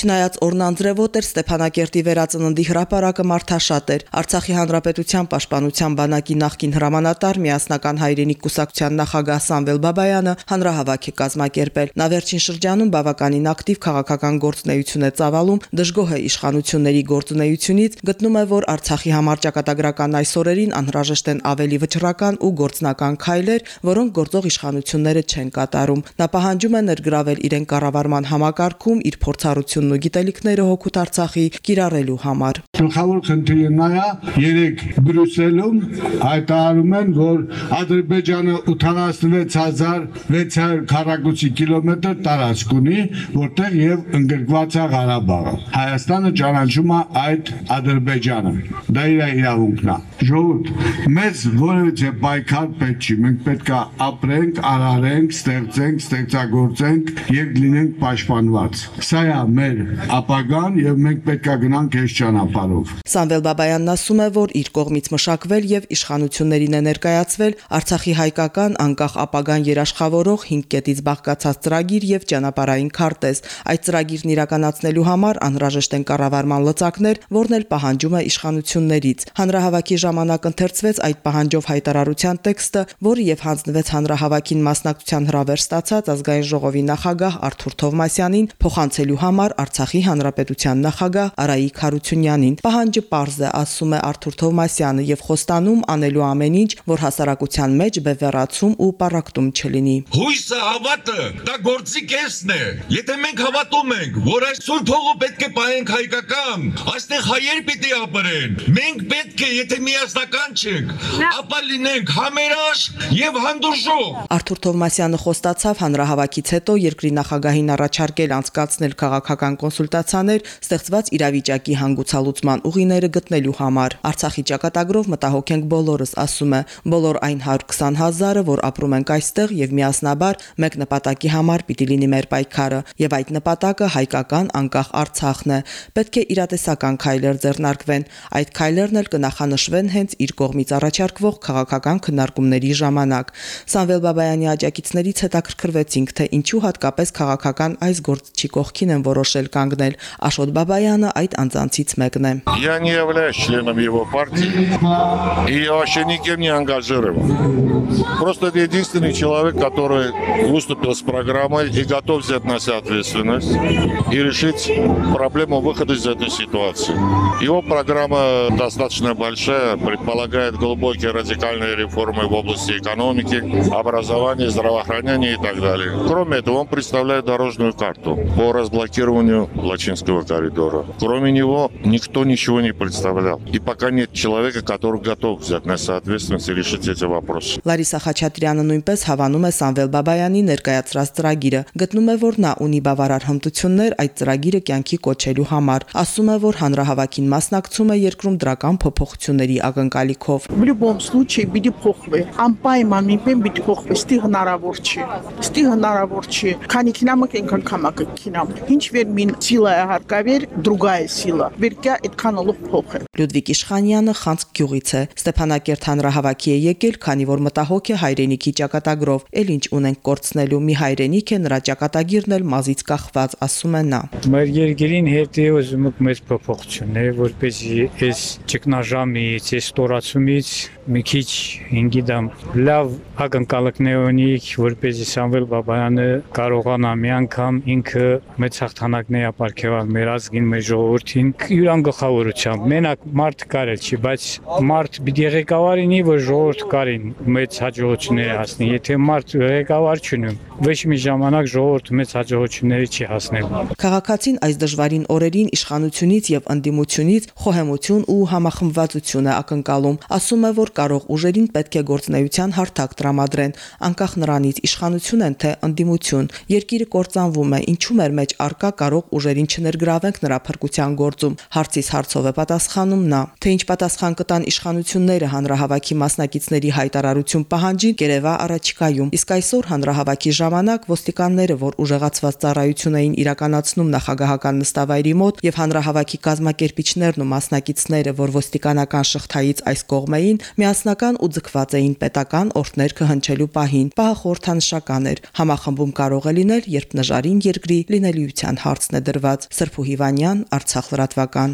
Չնայած օրնանձրևոտ էր Ստեփանակերտի վերածննդի հրապարակը մարդաշատ էր։ Արցախի հանրապետության պաշտպանության բանակի նախկին հրամանատար միասնական հայրենիք կուսակցության նախագահ Սամվել Բաբայանը հանրահավաք է կազմակերպել։ Նա վերջին շրջանում բավականին ակտիվ քաղաքական գործունեություն է ծավալում, դժգոհ է իշխանությունների գործունեությունից, գտնում է, որ Արցախի համար ճակատագրական այս օրերին անհրաժեշտ են ավելի վճռական ու գործնական քայլեր, որոնք գործող իշխանությունները չեն կատարում։ Նա պահանջում է ներգրավել իրեն կառավարման համակարգում իր փորձառությունն ու գիտելիքները հոգուտ Արցախի կիրառելու համար։ Գլխավոր խնդիրը նա է, երեք Բրյուսելում հայտարարում են, որ Ադրբեջանը 86600 քառակուսի կիլոմետր տարածք ունի, որտեղ եւ ընդգրկված է Ղարաբաղը։ Հայաստանը ճանաչում է այդ Ադրբեջանը։ Դա իր իրավունքն է։ Ժողովուրդ, մեզ որևէ պայքար պետք չի։ Մենք պետք է ապրենք, արարենք, ստեղծենք, ստեղծագործենք եւ լինենք պաշտպանված։ Սա է մեր ապագան եւ մենք պետք է գնանք այս ճանապարհով։ Սամվել Բաբայանն ասում է, որ իր կողմից մշակվել եւ իշխանություններին է ներկայացվել Արցախի հայկական անկախ ապագան երաշխավորող 5 կետից բաղկացած ծրագիր եւ ճանապարհային քարտեզ։ Այդ ծրագիրն իրականացնելու համար անհրաժեշտ են կառավարման լծակներ, որն էլ պահանջում է իշխանություններից։ Հանրահավաքի ժամանակ ընթերցվեց այդ պահանջով հայտարարության տեքստը, որը եւ հանձնվեց հանրահավաքին մասնակցության հրավեր ստացած ազգային ժողովի նախագահ Արթուր Թովմասյանին փոխանցելու համար Արցախի հանրապետության նախագահ Արայիկ Հարությունյանին։ Պահանջը པարզ է, ասում է Արթուր Թովմասյանը եւ խոստանում անելու ամեն ինչ, որ հասարակության մեջ բևեռացում ու պարակտում չլինի։ Հույսը հավատը դա գործի կեսն է։ Եթե մենք հավատում ենք, որ այս ցույց փողը պետք է պահենք հայկական, այստեղ հայեր պիտի ապրեն։ Մենք պետք է, եթե միասնական չենք, ապա լինենք համերաշ եւ հանդուրժող։ Արթուր Թովմասյանը խոստացավ հանրահավաքից հետո երկրի նախագահին առաջարկել անցկացնել քաղաքական կոնսուլտացիաներ ստեղծված իրավիճակի հանգուցալուծման ուղիները գտնելու համար։ Արցախի ճակատագրով մտահոգ ենք բոլորս, ասում է, բոլոր այն 120 հազարը, որ ապրում ենք այստեղ եւ միասնաբար մեկ նպատակի համար պիտի լինի մեր պայքարը, եւ այդ նպատակը հայկական անկախ Արցախն է։ Պետք է իրատեսական քայլեր ձեռնարկվեն։ Այդ քայլերն էլ կնախանշվեն հենց իր կողմից առաջարկվող քաղաքական քննարկումների ժամանակ։ Սամվել Բաբայանի աջակիցներից հետաքրքրվեցինք, թե ինչու հատկապես քաղաքական այս գործչի կողքին են որոշել կանգնել։ Աշոտ Բաբայանը այդ անձանցից մեկն է։ Я не являюсь членом его партии и вообще никем не ангажирован. Просто это единственный человек, который выступил с программой и готов взять на себя ответственность и решить проблему выхода из этой ситуации. Его программа достаточно большая, предполагает глубокие радикальные реформы в области экономики, образования, здравоохранения и так далее. Кроме этого, он представляет дорожную карту по разблокированию Лачинского коридора. Кроме него, никто ничего не представлял. И пока нет человека, который готов взять на себя ответственность и решить эти вопросы. Լարիսա Խաչատրյանը նույնպես հավանում է Սամվել Բաբայանի ներկայացրած ծրագիրը։ Գտնում է, որ նա ունի բավարար հմտություններ այդ ծրագիրը կյանքի կոչելու համար։ Ասում է, որ հանրահավաքին մասնակցում է երկրում դրական փոփոխությունների ակնկալիքով։ В любом случае պիտի փոխվի։ Անպայման միմեն պիտի փոխվի։ Ստի հնարավոր չի։ Ստի հնարավոր չի։ Քանի քինամը կենքան կամակը քինամ։ Ինչ վեր մին սիլա է հարկավեր, другая сила։ Վերկա այդքան ոլով փոխ է։ Լյուդվիկ Իշխանյանը Խանձ գյուղից է։ Ստեփանակերտ հանրահավաքի է եկել, քանի որ մտահոգ է հայրենիքի ճակատագրով։ Էլ ինչ ունենք կորցնելու մի հայրենիք է նրա ճակատագիրն էլ մազից կախված, ասում է նա։ Մեր երկրին հետ է ուզում եք մեծ փոփոխություններ, որպեսզի այս ճգնաժամից, այս ստորացումից մի քիչ, ինգիդամ, լավ ակնկալիքներ ունի, որպեսզի Սամվել Բաբայանը կարողանա մի անգամ ինքը մեծ հաղթանակներ ապարգևալ մեր ազգին, մեր ժողովրդին, յուրան գլխավորությամբ։ Մենակ մարդ կարել չի, բայց մարդ պիտի ղեկավարինի, որ ժողովուրդ կարին մեծ հաջողություններ հասնի։ Եթե մարդ ղեկավար չունի, ոչ մի ժամանակ ժողովուրդը մեծ հաջողությունների չի հասնելու։ Քաղաքացին այս դժվարին օրերին իշխանությունից եւ ընդդիմությունից խոհեմություն ու համախմբվածություն է ակնկալում։ Ասում է, որ կարող ուժերին պետք է գործնեության հարթակ տրամադրեն, անկախ նրանից իշխանություն են թե ընդդիմություն։ Երկիրը կործանվում է, ինչու մեր մեջ արկա կարող ուժերին չներգրավենք նրա փրկության գործում։ Հարցից հարցով է պատասխանում նա, թե ինչ պատասխան կտան իշխանությունները հանրահավաքի մասնակիցների հայտարարություն պահանջին Կերևա առաջիկայում։ Իսկ այսօր հանրահավաքի ժամանակ ոստիկանները, որ ուժեղացված ծառայություն էին իրականացնում նախագահական նստավայրի մոտ եւ հանրահավաքի կազմակերպիչներն ու մասնակիցները, որ ոստիկանական շղթայից այս կողմ էին, միասնական ու ձգված էին պետական օրհներ կհնչելու պահին։ Պահը խորհրդանշական էր։ Համախմբում կարող է լինել, երբ նժարին երկրի լինելիության հարց հարցն է դրված։ Սրփու Հիվանյան, Արցախ լրատվական։